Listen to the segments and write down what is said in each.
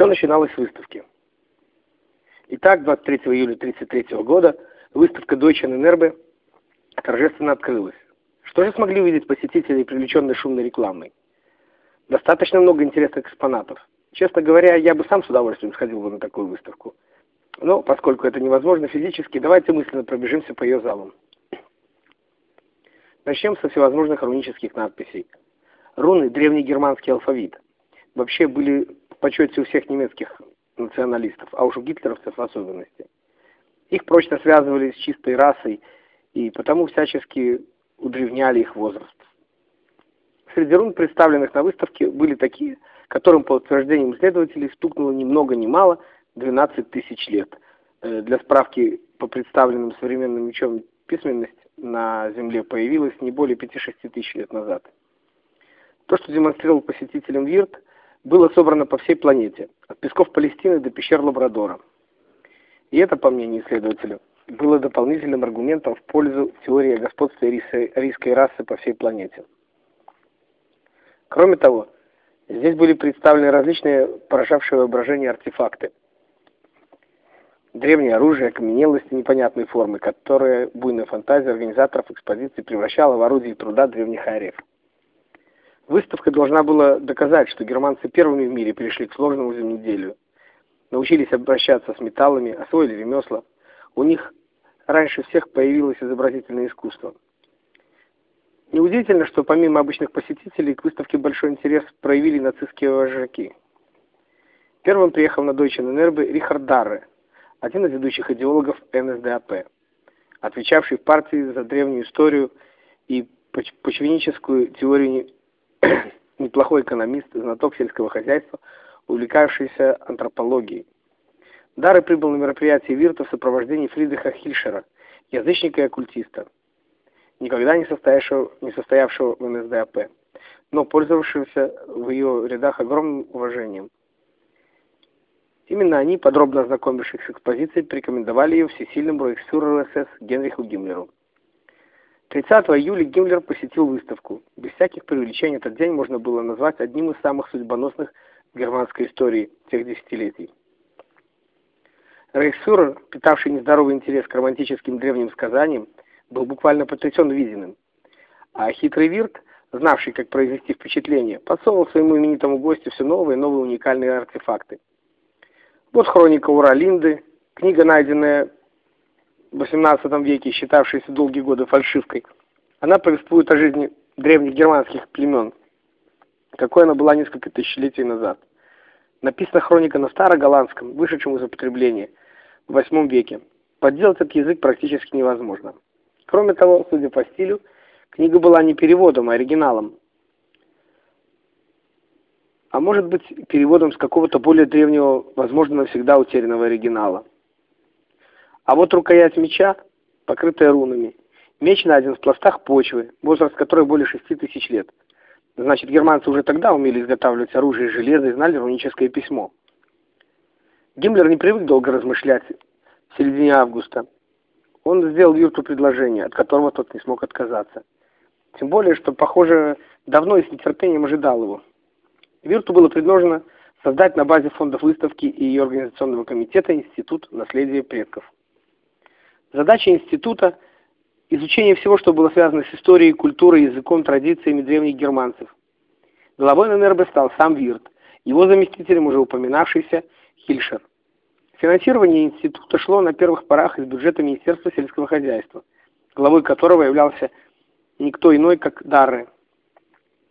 Все начиналось с выставки. Итак, 23 июля 1933 года выставка Deutsche Enerbe торжественно открылась. Что же смогли увидеть посетители, привлеченные шумной рекламой? Достаточно много интересных экспонатов. Честно говоря, я бы сам с удовольствием сходил бы на такую выставку. Но, поскольку это невозможно физически, давайте мысленно пробежимся по ее залам. Начнем со всевозможных рунических надписей. Руны – древний германский алфавит. Вообще были почете у всех немецких националистов, а уж у гитлеровцев в особенности. Их прочно связывали с чистой расой, и потому всячески удревняли их возраст. Среди рун, представленных на выставке, были такие, которым, по утверждениям исследователей, стукнуло ни много ни мало 12 тысяч лет. Э, для справки, по представленным современным мечом письменность на Земле появилась не более 5-6 тысяч лет назад. То, что демонстрировал посетителям Вирт, было собрано по всей планете, от песков Палестины до пещер Лабрадора. И это, по мнению исследователя, было дополнительным аргументом в пользу теории о господстве арийской расы по всей планете. Кроме того, здесь были представлены различные поражавшие воображение артефакты. Древнее оружие, окаменелости непонятной формы, которые буйная фантазия организаторов экспозиции превращала в орудие труда древних ариев. Выставка должна была доказать, что германцы первыми в мире перешли к сложному земледелию, научились обращаться с металлами, освоили ремесла. У них раньше всех появилось изобразительное искусство. Неудивительно, что помимо обычных посетителей к выставке большой интерес проявили нацистские вожаки. Первым приехал на Deutsche Enerbe Рихард Дарре, один из ведущих идеологов НСДАП, отвечавший в партии за древнюю историю и почвенническую теорию неплохой экономист, знаток сельского хозяйства, увлекавшийся антропологией. Дарре прибыл на мероприятие Вирта в сопровождении Фридриха Хильшера, язычника и оккультиста никогда не состоявшего, не состоявшего в НСДАП, но пользовавшегося в ее рядах огромным уважением. Именно они, подробно ознакомившись с экспозицией, порекомендовали ее всесильному рейхсфюреру СС Генриху Гиммлеру. 30 июля Гиммлер посетил выставку. Без всяких преувеличений этот день можно было назвать одним из самых судьбоносных в германской истории тех десятилетий. Рейхсфюрер, питавший нездоровый интерес к романтическим древним сказаниям, был буквально потрясен виденным. А хитрый Вирт, знавший, как произвести впечатление, подсовывал своему именитому гостю все новые и новые уникальные артефакты. Вот хроника Уралинды, книга, найденная в XVIII веке, считавшаяся долгие годы фальшивкой. Она повествует о жизни древних германских племен, какой она была несколько тысячелетий назад. Написана хроника на староголландском, вышедшем из употребления в VIII веке. Подделать этот язык практически невозможно. Кроме того, судя по стилю, книга была не переводом, а оригиналом. А может быть, переводом с какого-то более древнего, возможно, навсегда утерянного оригинала. А вот рукоять меча, покрытая рунами. Меч найден в пластах почвы, возраст которой более шести тысяч лет. Значит, германцы уже тогда умели изготавливать оружие из железа и знали руническое письмо. Гиммлер не привык долго размышлять в середине августа. Он сделал Юрту предложение, от которого тот не смог отказаться. Тем более, что, похоже, давно и с нетерпением ожидал его. Вирту было предложено создать на базе фондов выставки и ее организационного комитета Институт наследия предков. Задача института – изучение всего, что было связано с историей, культурой, языком, традициями древних германцев. Главой ННРБ стал сам Вирт, его заместителем уже упоминавшийся Хильшер. Финансирование института шло на первых порах из бюджета Министерства сельского хозяйства, главой которого являлся никто иной, как Дарре.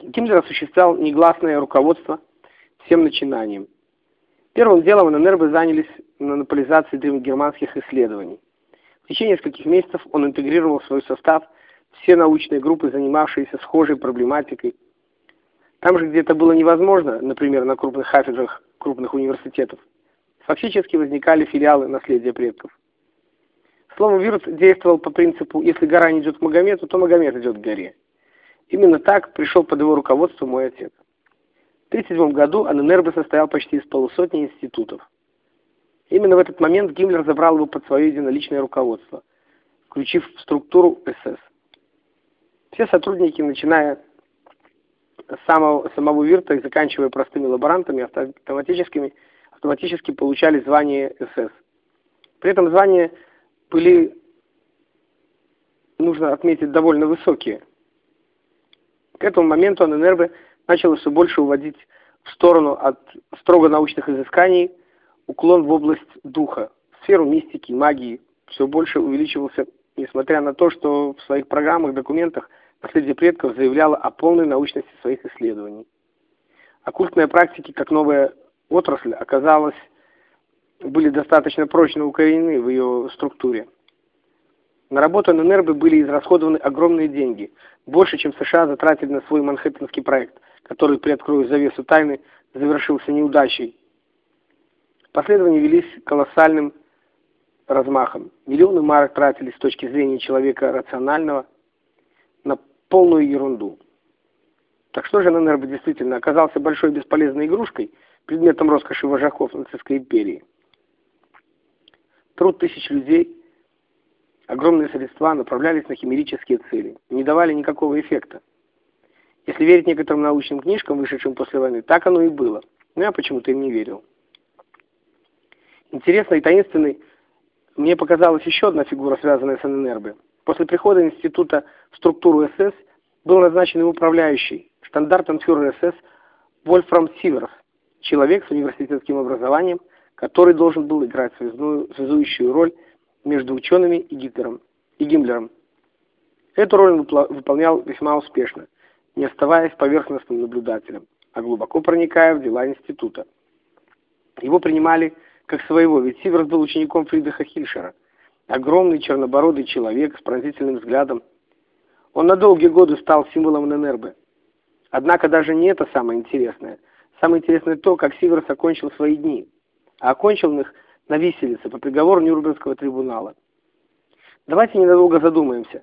Гиммлер осуществлял негласное руководство всем начинанием. Первым делом ННРБ занялись монополизацией древнегерманских исследований. В течение нескольких месяцев он интегрировал в свой состав все научные группы, занимавшиеся схожей проблематикой. Там же, где это было невозможно, например, на крупных кафедрах крупных университетов, фактически возникали филиалы наследия предков. Словом, вирус действовал по принципу «если гора не идет к Магомету, то Магомед идет к горе». Именно так пришел под его руководство мой отец. В 1937 году АННРБ состоял почти из полусотни институтов. Именно в этот момент Гиммлер забрал его под свое единоличное руководство, включив в структуру СС. Все сотрудники, начиная с самого, самого Вирта и заканчивая простыми лаборантами, автоматическими автоматически получали звание СС. При этом звания были, нужно отметить, довольно высокие. К этому моменту ННРБ начало все больше уводить в сторону от строго научных изысканий уклон в область духа, в сферу мистики, магии. Все больше увеличивался, несмотря на то, что в своих программах, документах наследие предков заявляло о полной научности своих исследований. Оккультные практики, как новая отрасль, оказалось, были достаточно прочно укоренены в ее структуре. На работу ННРБ были израсходованы огромные деньги, больше, чем США затратили на свой манхэттенский проект, который, приоткрою завесу тайны, завершился неудачей. Последования велись колоссальным размахом. Миллионы марок тратились с точки зрения человека рационального на полную ерунду. Так что же ННРБ действительно оказался большой бесполезной игрушкой, предметом роскоши вожаков нацистской империи? Труд тысяч людей, огромные средства направлялись на химерические цели, не давали никакого эффекта. Если верить некоторым научным книжкам, вышедшим после войны, так оно и было. Но я почему-то им не верил. Интересной и таинственной мне показалась еще одна фигура, связанная с ННРБ. После прихода института в структуру СС был назначен его управляющий, штандартенфюрер СС Вольфрам Сиверс, человек с университетским образованием, который должен был играть связную, связующую роль между учеными и Гитлером и Гиммлером. Эту роль он выполнял весьма успешно, не оставаясь поверхностным наблюдателем, а глубоко проникая в дела института. Его принимали как своего, ведь Сиверс был учеником Фридриха Хильшера, огромный чернобородый человек с пронзительным взглядом. Он на долгие годы стал символом ННРБ. Однако даже не это самое интересное. Самое интересное то, как Сиверс окончил свои дни а окончил их на виселице по приговору Нюрнбергского трибунала. Давайте ненадолго задумаемся.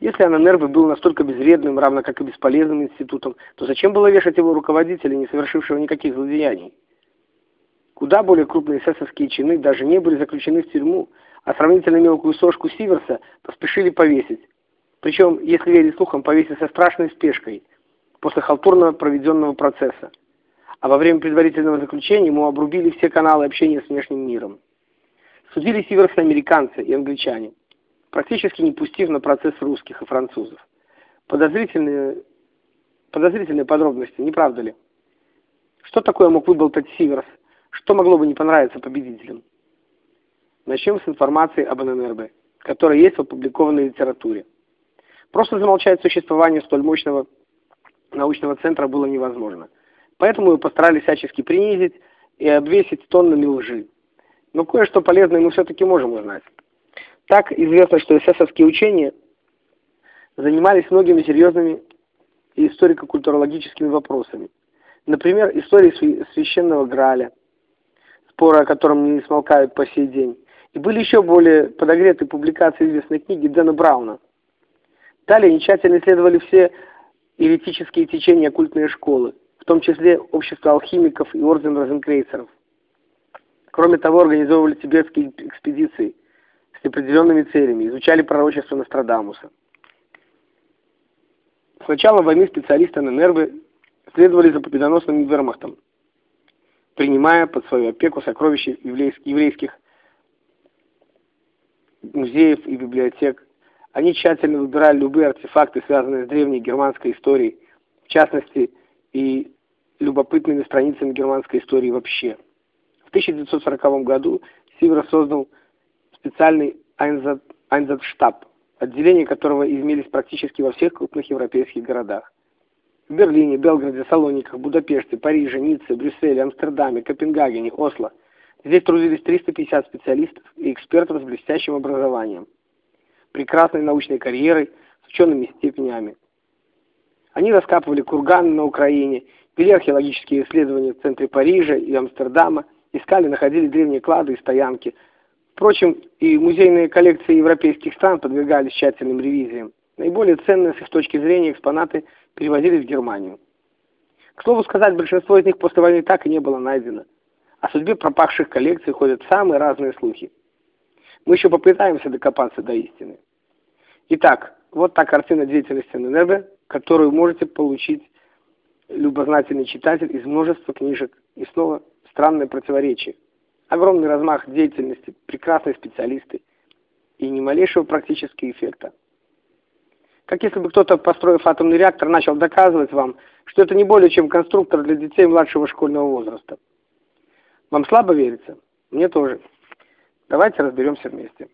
Если Ананербе был настолько безвредным, равно как и бесполезным институтом, то зачем было вешать его руководителя, не совершившего никаких злодеяний? Куда более крупные эсэсовские чины даже не были заключены в тюрьму, а сравнительно мелкую сошку Сиверса поспешили повесить. Причем, если верить слухам, повесить со страшной спешкой, после халтурно проведенного процесса а во время предварительного заключения ему обрубили все каналы общения с внешним миром. Судили северные американцы и англичане, практически не пустив на процесс русских и французов. Подозрительные, подозрительные подробности, не правда ли? Что такое мог выболтать Сиверс? Что могло бы не понравиться победителям? Начнем с информации об ННРБ, которая есть в опубликованной литературе. Просто замолчать существование столь мощного научного центра было невозможно – Поэтому его постарались всячески принизить и обвесить тоннами лжи. Но кое-что полезное мы все-таки можем узнать. Так известно, что эсэсовские учения занимались многими серьезными историко-культурологическими вопросами. Например, историей священного Граля, споры о котором не смолкают по сей день. И были еще более подогреты публикации известной книги Дэна Брауна. Далее они тщательно исследовали все еретические течения оккультной школы, в том числе общество алхимиков и орден розенкрейцеров. Кроме того, организовывали тибетские экспедиции с определенными целями, изучали пророчество Нострадамуса. С начала войны специалисты ННРБ следовали за победоносным вермахтом, принимая под свою опеку сокровища еврейских музеев и библиотек. Они тщательно выбирали любые артефакты, связанные с древней германской историей, в частности, и любопытными страницами германской истории вообще. В 1940 году Сивер создал специальный Айнзатштаб, отделения которого имелись практически во всех крупных европейских городах. В Берлине, Белграде, Салониках, Будапеште, Париже, Ницце, Брюсселе, Амстердаме, Копенгагене, Осло. Здесь трудились 350 специалистов и экспертов с блестящим образованием, прекрасной научной карьерой, с учеными степенями. Они раскапывали курганы на Украине, вели археологические исследования в центре Парижа и Амстердама, искали, находили древние клады и стоянки. Впрочем, и музейные коллекции европейских стран подвергались тщательным ревизиям. Наиболее ценные с их точки зрения экспонаты перевозились в Германию. К слову сказать, большинство из них после войны так и не было найдено. О судьбе пропахших коллекций ходят самые разные слухи. Мы еще попытаемся докопаться до истины. Итак, вот та картина деятельности ННРБ, которую можете получить любознательный читатель из множества книжек. И снова Странное противоречие. Огромный размах деятельности, прекрасные специалисты и ни малейшего практического эффекта. Как если бы кто-то, построив атомный реактор, начал доказывать вам, что это не более чем конструктор для детей младшего школьного возраста. Вам слабо верится? Мне тоже. Давайте разберемся вместе.